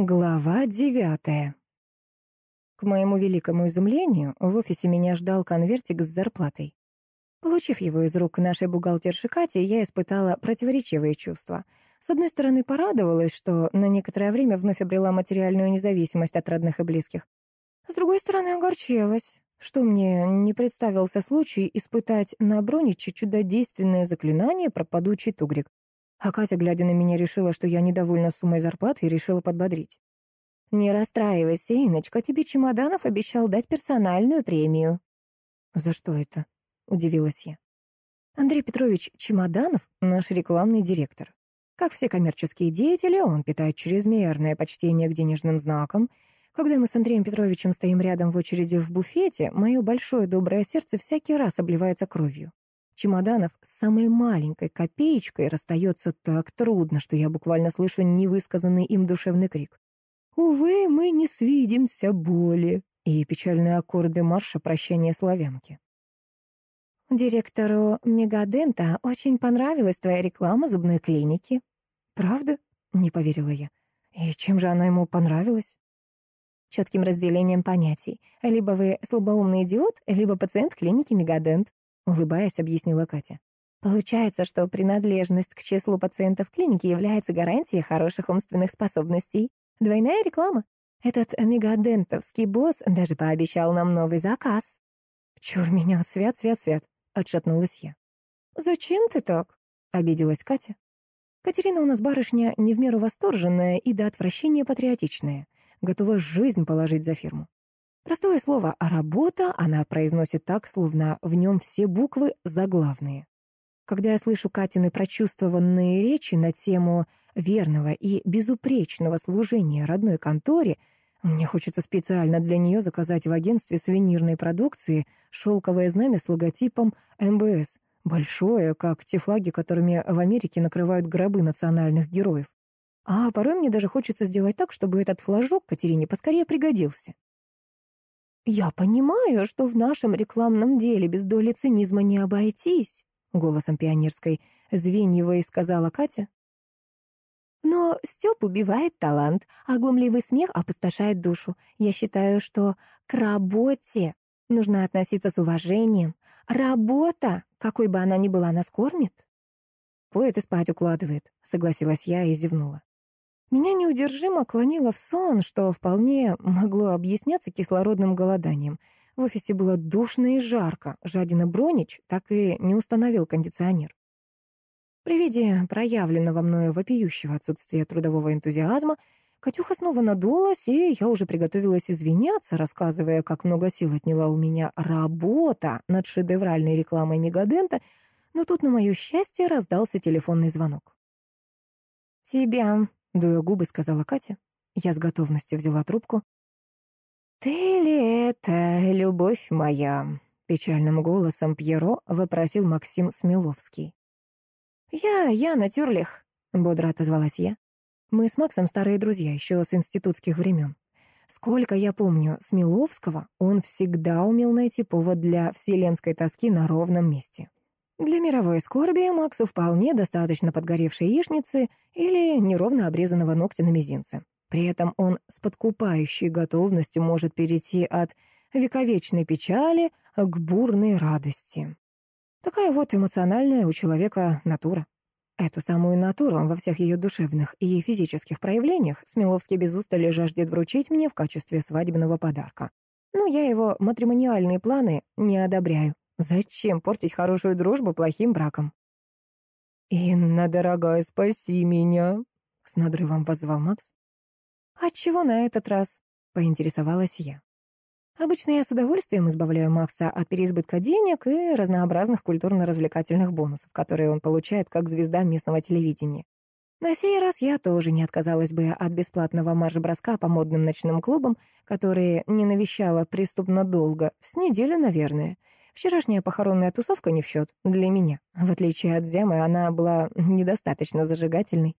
Глава девятая. К моему великому изумлению, в офисе меня ждал конвертик с зарплатой. Получив его из рук нашей бухгалтерши Кати, я испытала противоречивые чувства. С одной стороны, порадовалась, что на некоторое время вновь обрела материальную независимость от родных и близких. С другой стороны, огорчилась, что мне не представился случай испытать на Брониче чудодейственное заклинание «Пропадучий тугрик», а Катя, глядя на меня, решила, что я недовольна суммой зарплаты и решила подбодрить. «Не расстраивайся, Иночка, тебе Чемоданов обещал дать персональную премию». «За что это?» — удивилась я. Андрей Петрович Чемоданов — наш рекламный директор. Как все коммерческие деятели, он питает чрезмерное почтение к денежным знакам. Когда мы с Андреем Петровичем стоим рядом в очереди в буфете, мое большое доброе сердце всякий раз обливается кровью. Чемоданов с самой маленькой копеечкой расстается так трудно, что я буквально слышу невысказанный им душевный крик. «Увы, мы не свидимся боли!» и печальные аккорды марша прощания славянки. Директору Мегадента очень понравилась твоя реклама зубной клиники. Правда? Не поверила я. И чем же она ему понравилась? Четким разделением понятий. Либо вы слабоумный идиот, либо пациент клиники Мегадент улыбаясь, объяснила Катя. Получается, что принадлежность к числу пациентов клиники является гарантией хороших умственных способностей. Двойная реклама. Этот мегадентовский босс даже пообещал нам новый заказ. Чур меня, свят, свят, свят, отшатнулась я. Зачем ты так? обиделась Катя. Катерина у нас барышня не в меру восторженная и до отвращения патриотичная, готова жизнь положить за фирму. Простое слово «а работа» она произносит так, словно в нем все буквы заглавные. Когда я слышу Катины прочувствованные речи на тему верного и безупречного служения родной конторе, мне хочется специально для нее заказать в агентстве сувенирной продукции шелковое знамя с логотипом МБС, большое, как те флаги, которыми в Америке накрывают гробы национальных героев. А порой мне даже хочется сделать так, чтобы этот флажок Катерине поскорее пригодился. «Я понимаю, что в нашем рекламном деле без доли цинизма не обойтись», голосом пионерской звеньевой сказала Катя. Но Степ убивает талант, а глумливый смех опустошает душу. Я считаю, что к работе нужно относиться с уважением. Работа, какой бы она ни была, нас кормит. Поэт и спать укладывает, согласилась я и зевнула. Меня неудержимо клонило в сон, что вполне могло объясняться кислородным голоданием. В офисе было душно и жарко. Жадина Бронич так и не установил кондиционер. При виде проявленного мною вопиющего отсутствия трудового энтузиазма, Катюха снова надулась, и я уже приготовилась извиняться, рассказывая, как много сил отняла у меня работа над шедевральной рекламой Мегадента, но тут, на мое счастье, раздался телефонный звонок. «Тебя дуя губы, сказала Катя. Я с готовностью взяла трубку. «Ты ли это, любовь моя?» Печальным голосом Пьеро вопросил Максим Смеловский. «Я, я, Натюрлих», — бодро отозвалась я. Мы с Максом старые друзья, еще с институтских времен. Сколько я помню Смеловского, он всегда умел найти повод для вселенской тоски на ровном месте. Для мировой скорби Максу вполне достаточно подгоревшей яичницы или неровно обрезанного ногтя на мизинце. При этом он с подкупающей готовностью может перейти от вековечной печали к бурной радости. Такая вот эмоциональная у человека натура. Эту самую натуру во всех ее душевных и физических проявлениях Смеловский без устали жаждет вручить мне в качестве свадебного подарка. Но я его матримониальные планы не одобряю. Зачем портить хорошую дружбу плохим браком? «Инна, дорогая, спаси меня!» — с надрывом воззвал Макс. «Отчего на этот раз?» — поинтересовалась я. Обычно я с удовольствием избавляю Макса от переизбытка денег и разнообразных культурно-развлекательных бонусов, которые он получает как звезда местного телевидения. На сей раз я тоже не отказалась бы от бесплатного марш-броска по модным ночным клубам, которые не навещала преступно долго, с неделю, наверное, Вчерашняя похоронная тусовка не в счет для меня. В отличие от Зямы, она была недостаточно зажигательной.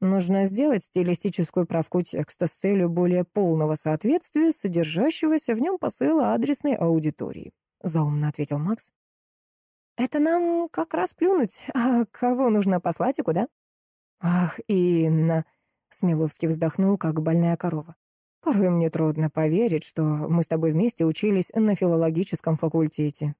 Нужно сделать стилистическую правку текста с целью более полного соответствия содержащегося в нем посыла адресной аудитории, заумно ответил Макс. Это нам как раз плюнуть. А кого нужно послать и куда? Ах, Инна, Смеловский вздохнул, как больная корова. Порой мне трудно поверить, что мы с тобой вместе учились на филологическом факультете.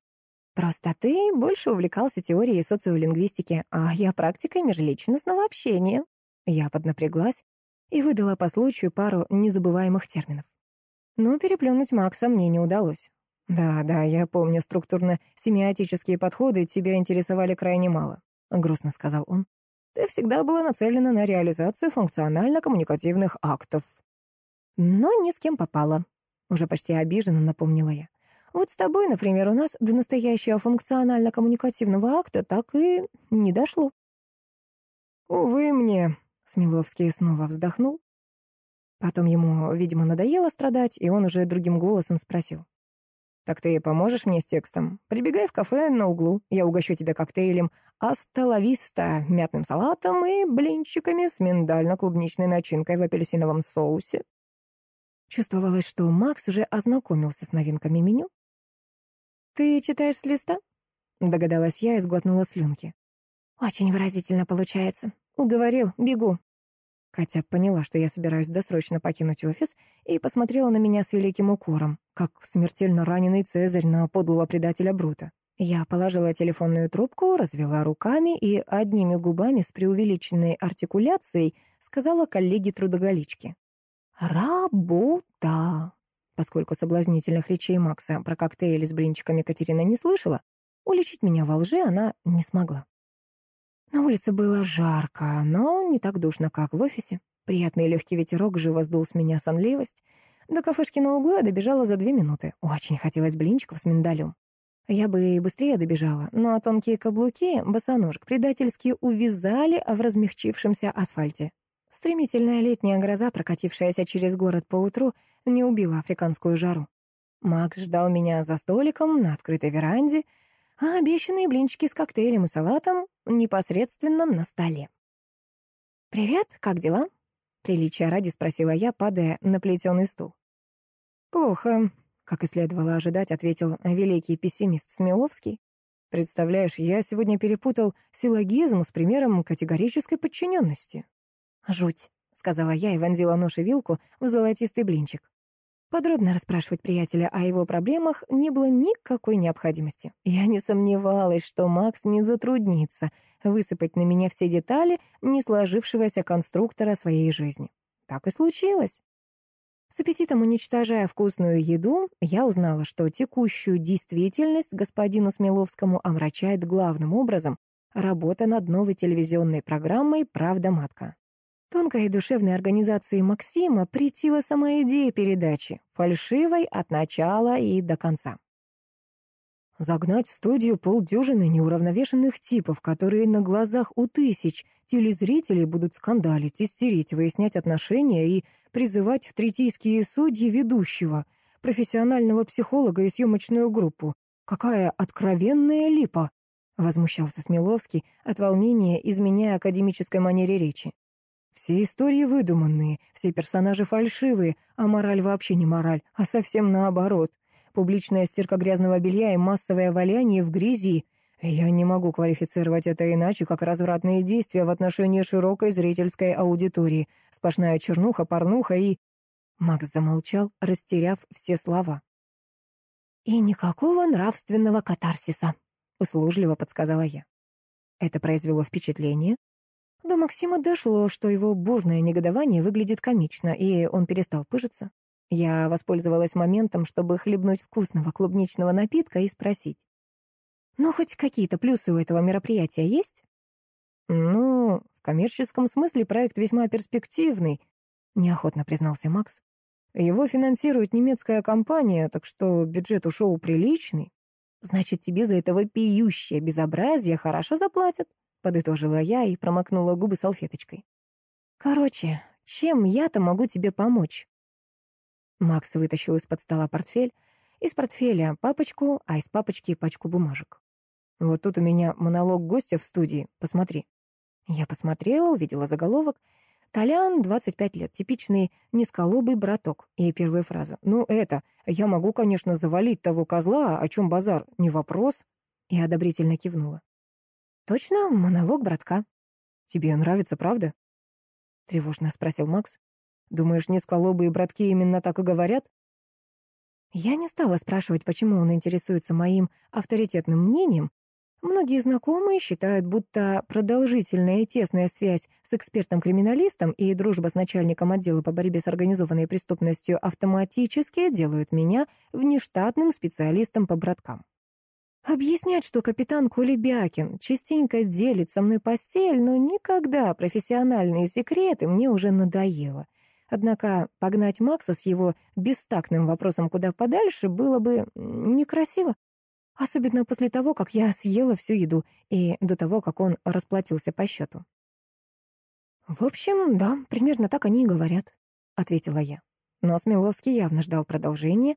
Просто ты больше увлекался теорией социолингвистики, а я практикой межличностного общения. Я поднапряглась и выдала по случаю пару незабываемых терминов. Но переплюнуть Макса мне не удалось. Да, да, я помню, структурно-семиотические подходы тебя интересовали крайне мало, грустно сказал он. Ты всегда была нацелена на реализацию функционально-коммуникативных актов. Но ни с кем попала. Уже почти обиженно напомнила я. Вот с тобой, например, у нас до настоящего функционально-коммуникативного акта так и не дошло. «Увы мне», — Смеловский снова вздохнул. Потом ему, видимо, надоело страдать, и он уже другим голосом спросил. «Так ты поможешь мне с текстом? Прибегай в кафе на углу, я угощу тебя коктейлем асталависта, мятным салатом и блинчиками с миндально-клубничной начинкой в апельсиновом соусе». Чувствовалось, что Макс уже ознакомился с новинками меню, «Ты читаешь с листа?» — догадалась я и сглотнула слюнки. «Очень выразительно получается. Уговорил, бегу». Катя поняла, что я собираюсь досрочно покинуть офис, и посмотрела на меня с великим укором, как смертельно раненый Цезарь на подлого предателя Брута. Я положила телефонную трубку, развела руками и одними губами с преувеличенной артикуляцией сказала коллеге-трудоголичке. «Работа!» Поскольку соблазнительных речей Макса про коктейли с блинчиками Катерина не слышала, уличить меня во лжи она не смогла. На улице было жарко, но не так душно, как в офисе. Приятный легкий ветерок живо сдул с меня сонливость. До кафешки на углу я добежала за две минуты. Очень хотелось блинчиков с миндалем. Я бы и быстрее добежала, но тонкие каблуки босоножек предательски увязали в размягчившемся асфальте. Стремительная летняя гроза, прокатившаяся через город поутру, не убила африканскую жару. Макс ждал меня за столиком на открытой веранде, а обещанные блинчики с коктейлем и салатом непосредственно на столе. «Привет, как дела?» — приличия ради спросила я, падая на плетеный стул. «Плохо», — как и следовало ожидать, ответил великий пессимист Смеловский. «Представляешь, я сегодня перепутал силлогизм с примером категорической подчиненности. «Жуть», — сказала я и вонзила нож и вилку в золотистый блинчик. Подробно расспрашивать приятеля о его проблемах не было никакой необходимости. Я не сомневалась, что Макс не затруднится высыпать на меня все детали не сложившегося конструктора своей жизни. Так и случилось. С аппетитом уничтожая вкусную еду, я узнала, что текущую действительность господину Смеловскому омрачает главным образом работа над новой телевизионной программой «Правда матка». Тонкой и душевной организации Максима претила сама идея передачи, фальшивой от начала и до конца. Загнать в студию полдюжины неуравновешенных типов, которые на глазах у тысяч телезрителей будут скандалить, истерить, выяснять отношения и призывать в третийские судьи ведущего, профессионального психолога и съемочную группу. Какая откровенная липа! Возмущался Смеловский от волнения, изменяя академической манере речи. Все истории выдуманные, все персонажи фальшивые, а мораль вообще не мораль, а совсем наоборот. Публичная стирка грязного белья и массовое валяние в грязи. Я не могу квалифицировать это иначе, как развратные действия в отношении широкой зрительской аудитории. Сплошная чернуха, порнуха и... Макс замолчал, растеряв все слова. «И никакого нравственного катарсиса», — услужливо подсказала я. Это произвело впечатление, до Максима дошло, что его бурное негодование выглядит комично, и он перестал пыжиться. Я воспользовалась моментом, чтобы хлебнуть вкусного клубничного напитка и спросить. «Ну, хоть какие-то плюсы у этого мероприятия есть?» «Ну, в коммерческом смысле проект весьма перспективный», — неохотно признался Макс. «Его финансирует немецкая компания, так что бюджет у шоу приличный. Значит, тебе за это вопиющее безобразие хорошо заплатят?» Подытожила я и промокнула губы салфеточкой. Короче, чем я-то могу тебе помочь? Макс вытащил из-под стола портфель, из портфеля папочку, а из папочки пачку бумажек. Вот тут у меня монолог гостя в студии, посмотри. Я посмотрела, увидела заголовок. Толян, 25 лет, типичный низколобый браток. И первую фразу. Ну это, я могу, конечно, завалить того козла, о чем базар, не вопрос. И одобрительно кивнула. Точно монолог братка. Тебе нравится, правда? тревожно спросил Макс. «Думаешь, низколобые братки именно так и говорят?» Я не стала спрашивать, почему он интересуется моим авторитетным мнением. Многие знакомые считают, будто продолжительная и тесная связь с экспертом-криминалистом и дружба с начальником отдела по борьбе с организованной преступностью автоматически делают меня внештатным специалистом по браткам. Объяснять, что капитан Кулебякин частенько делит со мной постель, но никогда профессиональные секреты мне уже надоело — Однако погнать Макса с его бестактным вопросом куда подальше было бы некрасиво. Особенно после того, как я съела всю еду и до того, как он расплатился по счету. «В общем, да, примерно так они и говорят», — ответила я. Но Смеловский явно ждал продолжения,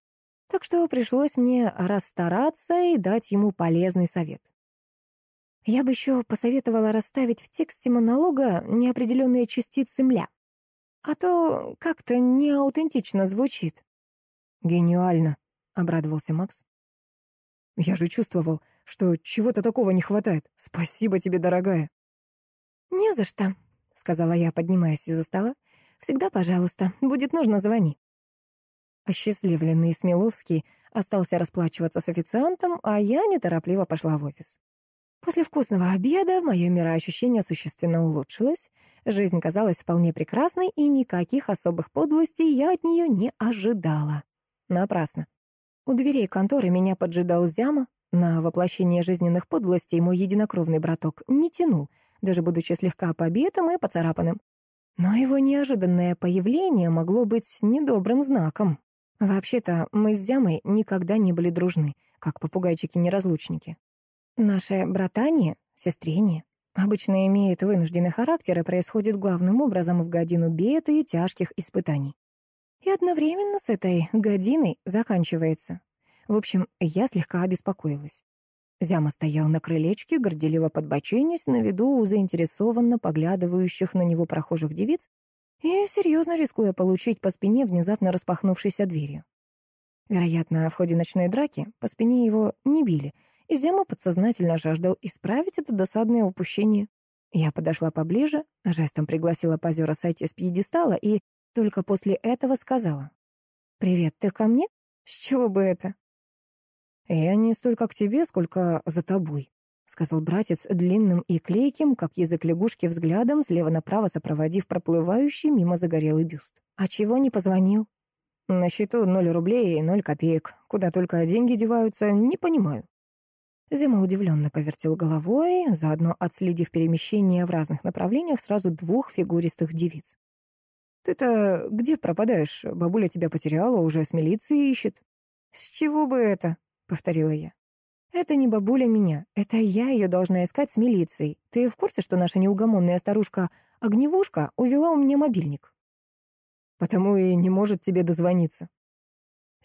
так что пришлось мне расстараться и дать ему полезный совет. Я бы еще посоветовала расставить в тексте монолога неопределенные частицы «мля», а то как-то неаутентично звучит. Гениально, обрадовался Макс. Я же чувствовал, что чего-то такого не хватает. Спасибо тебе, дорогая. Не за что, сказала я, поднимаясь из-за стола. Всегда, пожалуйста, будет нужно, звони. Осчастливленный Смеловский остался расплачиваться с официантом, а я неторопливо пошла в офис. После вкусного обеда мое мироощущение существенно улучшилось. Жизнь казалась вполне прекрасной, и никаких особых подлостей я от нее не ожидала. Напрасно. У дверей конторы меня поджидал Зяма. На воплощение жизненных подлостей мой единокровный браток не тянул, даже будучи слегка побитым и поцарапанным. Но его неожиданное появление могло быть недобрым знаком. Вообще-то мы с Зямой никогда не были дружны, как попугайчики-неразлучники. Наше братание, сестрение, обычно имеет вынужденный характер и происходит главным образом в годину бед и тяжких испытаний. И одновременно с этой годиной заканчивается. В общем, я слегка обеспокоилась. Зяма стоял на крылечке, горделиво подбоченясь на виду у заинтересованно поглядывающих на него прохожих девиц и серьезно рискуя получить по спине внезапно распахнувшейся дверью. Вероятно, в ходе ночной драки по спине его не били — и Зема подсознательно жаждал исправить это досадное упущение. Я подошла поближе, жестом пригласила позера сойти с пьедестала и только после этого сказала. «Привет, ты ко мне? С чего бы это?» «Я не столько к тебе, сколько за тобой», — сказал братец длинным и клейким, как язык лягушки, взглядом слева направо сопроводив проплывающий мимо загорелый бюст. «А чего не позвонил?» «На счету ноль рублей и ноль копеек. Куда только деньги деваются, не понимаю». Зима удивленно повертел головой, заодно отследив перемещение в разных направлениях сразу двух фигуристых девиц. «Ты-то где пропадаешь? Бабуля тебя потеряла, уже с милицией ищет». «С чего бы это?» — повторила я. «Это не бабуля меня, это я ее должна искать с милицией. Ты в курсе, что наша неугомонная старушка Огневушка увела у меня мобильник?» «Потому и не может тебе дозвониться».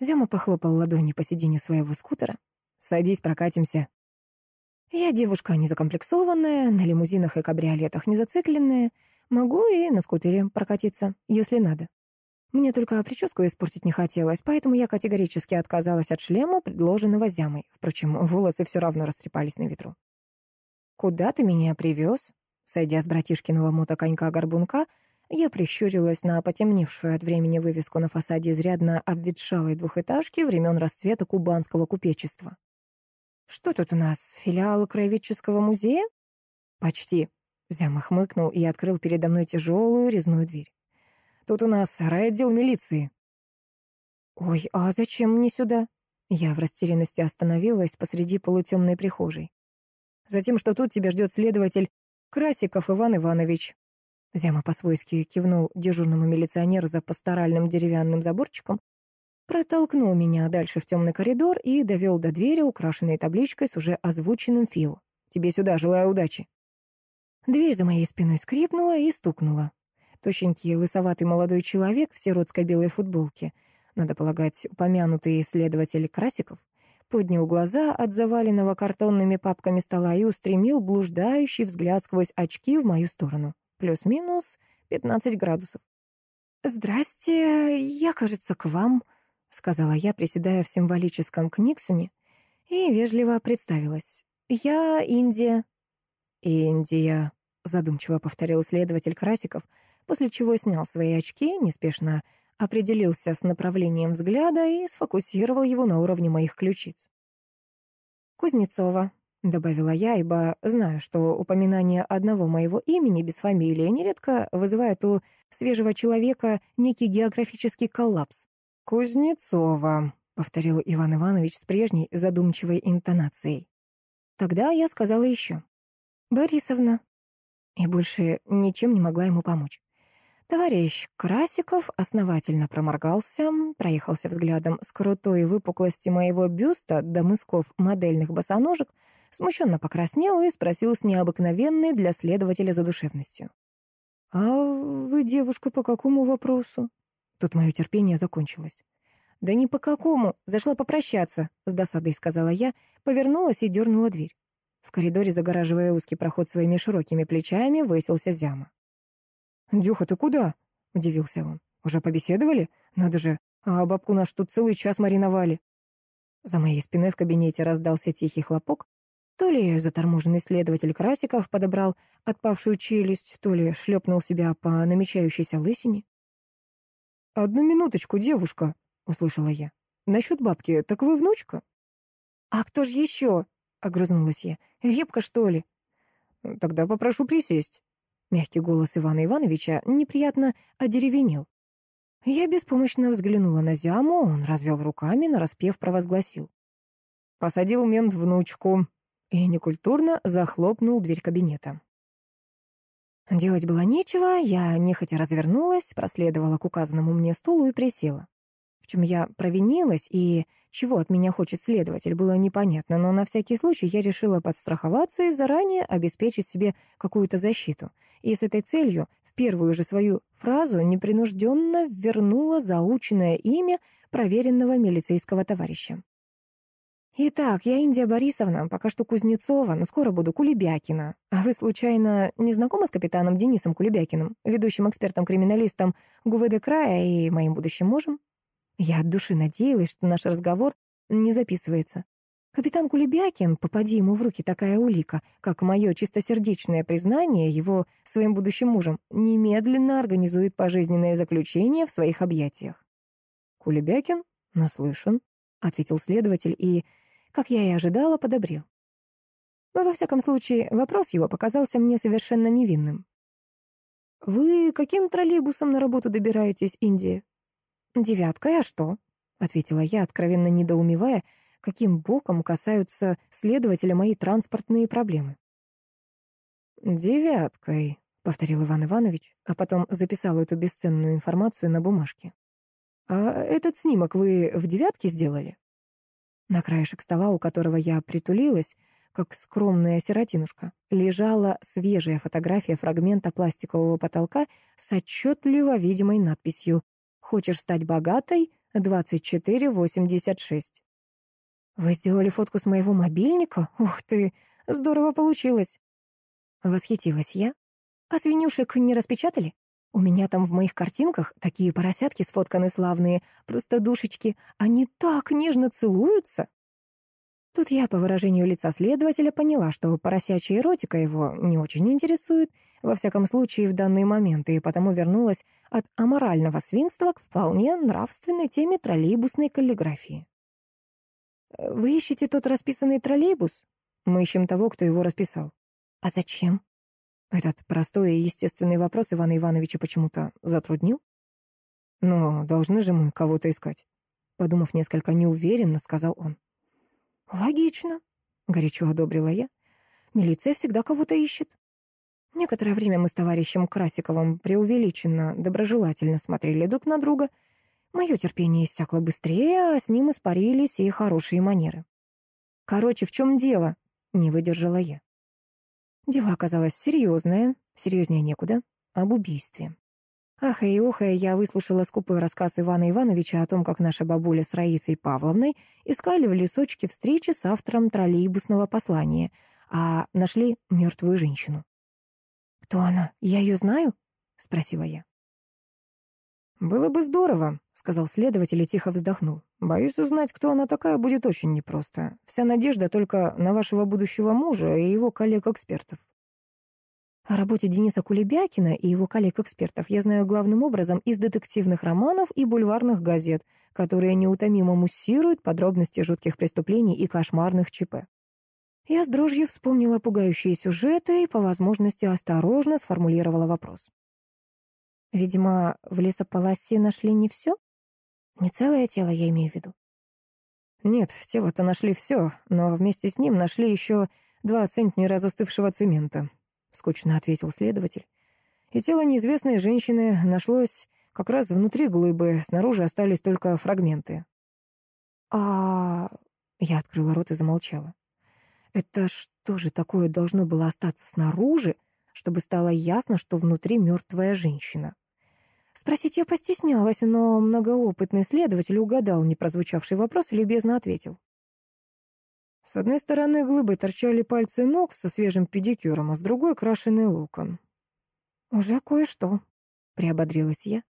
Зяма похлопал ладони по сиденью своего скутера. «Садись, прокатимся». Я девушка незакомплексованная, на лимузинах и кабриолетах не зацикленная. Могу и на скутере прокатиться, если надо. Мне только прическу испортить не хотелось, поэтому я категорически отказалась от шлема, предложенного зямой. Впрочем, волосы все равно растрепались на ветру. «Куда ты меня привез?» Сойдя с братишкиного мотоконька-горбунка, я прищурилась на потемневшую от времени вывеску на фасаде изрядно обветшалой двухэтажки времен расцвета кубанского купечества. «Что тут у нас, филиал краеведческого музея?» «Почти», — Зяма хмыкнул и открыл передо мной тяжелую резную дверь. «Тут у нас райотдел милиции». «Ой, а зачем мне сюда?» Я в растерянности остановилась посреди полутемной прихожей. «Затем, что тут тебя ждет следователь Красиков Иван Иванович». Зяма по-свойски кивнул дежурному милиционеру за пасторальным деревянным заборчиком, протолкнул меня дальше в темный коридор и довел до двери, украшенной табличкой с уже озвученным фио. «Тебе сюда, желаю удачи». Дверь за моей спиной скрипнула и стукнула. Тощенький, лысоватый молодой человек в сиротской белой футболке, надо полагать, упомянутый исследователь Красиков, поднял глаза от заваленного картонными папками стола и устремил блуждающий взгляд сквозь очки в мою сторону. Плюс-минус 15 градусов. «Здрасте, я, кажется, к вам», — сказала я, приседая в символическом книгсоне, и вежливо представилась. «Я Индия». «Индия», — задумчиво повторил следователь Красиков, после чего снял свои очки, неспешно определился с направлением взгляда и сфокусировал его на уровне моих ключиц. «Кузнецова», — добавила я, ибо знаю, что упоминание одного моего имени без фамилии нередко вызывает у свежего человека некий географический коллапс. «Кузнецова», — повторил Иван Иванович с прежней задумчивой интонацией. Тогда я сказала еще. «Борисовна». И больше ничем не могла ему помочь. Товарищ Красиков основательно проморгался, проехался взглядом с крутой выпуклости моего бюста до мысков модельных босоножек, смущенно покраснел и спросил с необыкновенной для следователя задушевностью. «А вы, девушка, по какому вопросу?» Тут мое терпение закончилось. «Да не по какому, зашла попрощаться», — с досадой сказала я, повернулась и дернула дверь. В коридоре, загораживая узкий проход своими широкими плечами, высился Зяма. «Дюха, ты куда?» — удивился он. «Уже побеседовали? Надо же, а бабку наш тут целый час мариновали». За моей спиной в кабинете раздался тихий хлопок. То ли заторможенный следователь Красиков подобрал отпавшую челюсть, то ли шлепнул себя по намечающейся лысине. «Одну минуточку, девушка», — услышала я. «Насчет бабки, так вы внучка?» «А кто же еще?» — огрызнулась я. «Репка, что ли?» «Тогда попрошу присесть». Мягкий голос Ивана Ивановича неприятно одеревенел. Я беспомощно взглянула на Зяму, он развел руками, нараспев провозгласил. Посадил мент внучку и некультурно захлопнул дверь кабинета. Делать было нечего, я нехотя развернулась, проследовала к указанному мне стулу и присела. Чем я провинилась и чего от меня хочет следователь, было непонятно, но на всякий случай я решила подстраховаться и заранее обеспечить себе какую-то защиту. И с этой целью в первую же свою фразу непринужденно вернула заученное имя проверенного милицейского товарища. «Итак, я Индия Борисовна, пока что Кузнецова, но скоро буду Кулебякина. А вы, случайно, не знакомы с капитаном Денисом Кулебякиным, ведущим экспертом-криминалистом ГУВД края и моим будущим мужем?» Я от души надеялась, что наш разговор не записывается. Капитан Кулебякин, попади ему в руки такая улика, как мое чистосердечное признание его своим будущим мужем, немедленно организует пожизненное заключение в своих объятиях. «Кулебякин? Наслышан», — ответил следователь и, как я и ожидала, подобрел. Но, во всяком случае, вопрос его показался мне совершенно невинным. «Вы каким троллейбусом на работу добираетесь, Индия?» «Девяткой, а что?» — ответила я, откровенно недоумевая, каким боком касаются следователя мои транспортные проблемы. «Девяткой», — повторил Иван Иванович, а потом записал эту бесценную информацию на бумажке. «А этот снимок вы в девятке сделали?» На краешек стола, у которого я притулилась, как скромная сиротинушка, лежала свежая фотография фрагмента пластикового потолка с отчетливо видимой надписью Хочешь стать богатой? 2486. Вы сделали фотку с моего мобильника? Ух ты, здорово получилось. Восхитилась я. А свинюшек не распечатали? У меня там в моих картинках такие поросятки сфотканы славные, просто душечки. Они так нежно целуются. Тут я, по выражению лица следователя, поняла, что поросячья эротика его не очень интересует, во всяком случае в данный момент, и потому вернулась от аморального свинства к вполне нравственной теме троллейбусной каллиграфии. «Вы ищете тот расписанный троллейбус?» «Мы ищем того, кто его расписал». «А зачем?» Этот простой и естественный вопрос Ивана Ивановича почему-то затруднил. «Но должны же мы кого-то искать», — подумав несколько неуверенно, сказал он. «Логично», — горячо одобрила я. «Милиция всегда кого-то ищет». Некоторое время мы с товарищем Красиковым преувеличенно, доброжелательно смотрели друг на друга. Мое терпение иссякло быстрее, а с ним испарились и хорошие манеры. «Короче, в чем дело?» — не выдержала я. Дело оказалось серьезное, серьезнее некуда, об убийстве. Ахая и охая, я выслушала скупой рассказ Ивана Ивановича о том, как наша бабуля с Раисой Павловной искали в лесочке встречи с автором троллейбусного послания, а нашли мертвую женщину. «Кто она? Я ее знаю?» — спросила я. «Было бы здорово», — сказал следователь и тихо вздохнул. «Боюсь узнать, кто она такая, будет очень непросто. Вся надежда только на вашего будущего мужа и его коллег-экспертов». О работе Дениса Кулебякина и его коллег-экспертов я знаю главным образом из детективных романов и бульварных газет, которые неутомимо муссируют подробности жутких преступлений и кошмарных ЧП. Я с дрожью вспомнила пугающие сюжеты и, по возможности, осторожно сформулировала вопрос. Видимо, в лесополосе нашли не все? Не целое тело, я имею в виду. Нет, тело-то нашли все, но вместе с ним нашли еще два центнера застывшего цемента, скучно ответил следователь. И тело неизвестной женщины нашлось как раз внутри глыбы, снаружи остались только фрагменты. А... Я открыла рот и замолчала. Это что же такое должно было остаться снаружи, чтобы стало ясно, что внутри мертвая женщина? Спросить я постеснялась, но многоопытный следователь угадал непрозвучавший вопрос и любезно ответил. С одной стороны глыбы торчали пальцы ног со свежим педикюром, а с другой — крашеный локон. «Уже кое-что», — приободрилась я.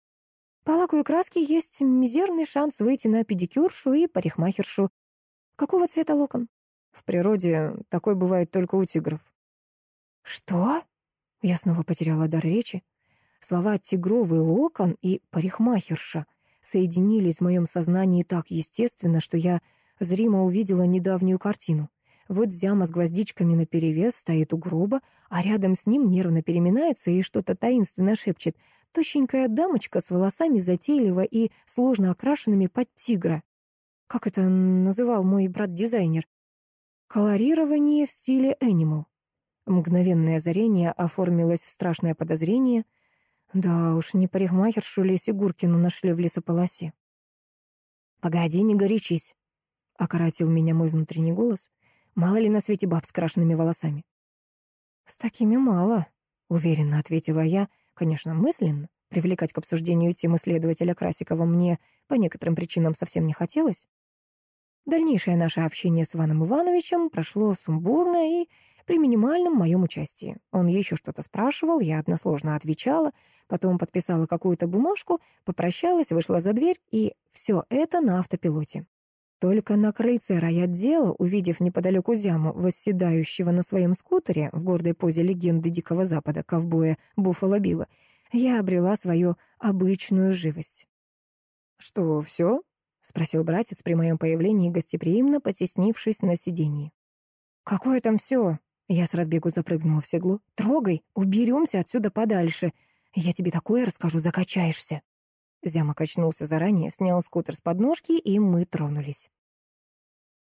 «По лаку и краске есть мизерный шанс выйти на педикюршу и парикмахершу. Какого цвета локон?» «В природе такой бывает только у тигров». «Что?» Я снова потеряла дар речи. Слова «тигровый локон» и «парикмахерша» соединились в моем сознании так естественно, что я зримо увидела недавнюю картину. Вот Зяма с гвоздичками наперевес стоит у гроба, а рядом с ним нервно переминается и что-то таинственно шепчет. Тощенькая дамочка с волосами затейливо и сложно окрашенными под тигра. Как это называл мой брат-дизайнер? Колорирование в стиле Animal. Мгновенное озарение оформилось в страшное подозрение — да уж, не парикмахершу ли Сигуркину нашли в лесополосе. «Погоди, не горячись», — окоротил меня мой внутренний голос. «Мало ли на свете баб с крашенными волосами». «С такими мало», — уверенно ответила я, конечно, мысленно. Привлекать к обсуждению темы следователя Красикова мне по некоторым причинам совсем не хотелось. Дальнейшее наше общение с Иваном Ивановичем прошло сумбурно и при минимальном моем участии. Он еще что-то спрашивал, я односложно отвечала, потом подписала какую-то бумажку, попрощалась, вышла за дверь, и все это на автопилоте. Только на крыльце райотдела, увидев неподалеку зяму, восседающего на своем скутере в гордой позе легенды Дикого Запада, ковбоя Буффало Билла, я обрела свою обычную живость. «Что, все?» — спросил братец при моем появлении, гостеприимно потеснившись на сиденье. «Какое там все?» Я с разбегу запрыгнула в седло. «Трогай, уберемся отсюда подальше. Я тебе такое расскажу, закачаешься». Зяма качнулся заранее, снял скутер с подножки, и мы тронулись.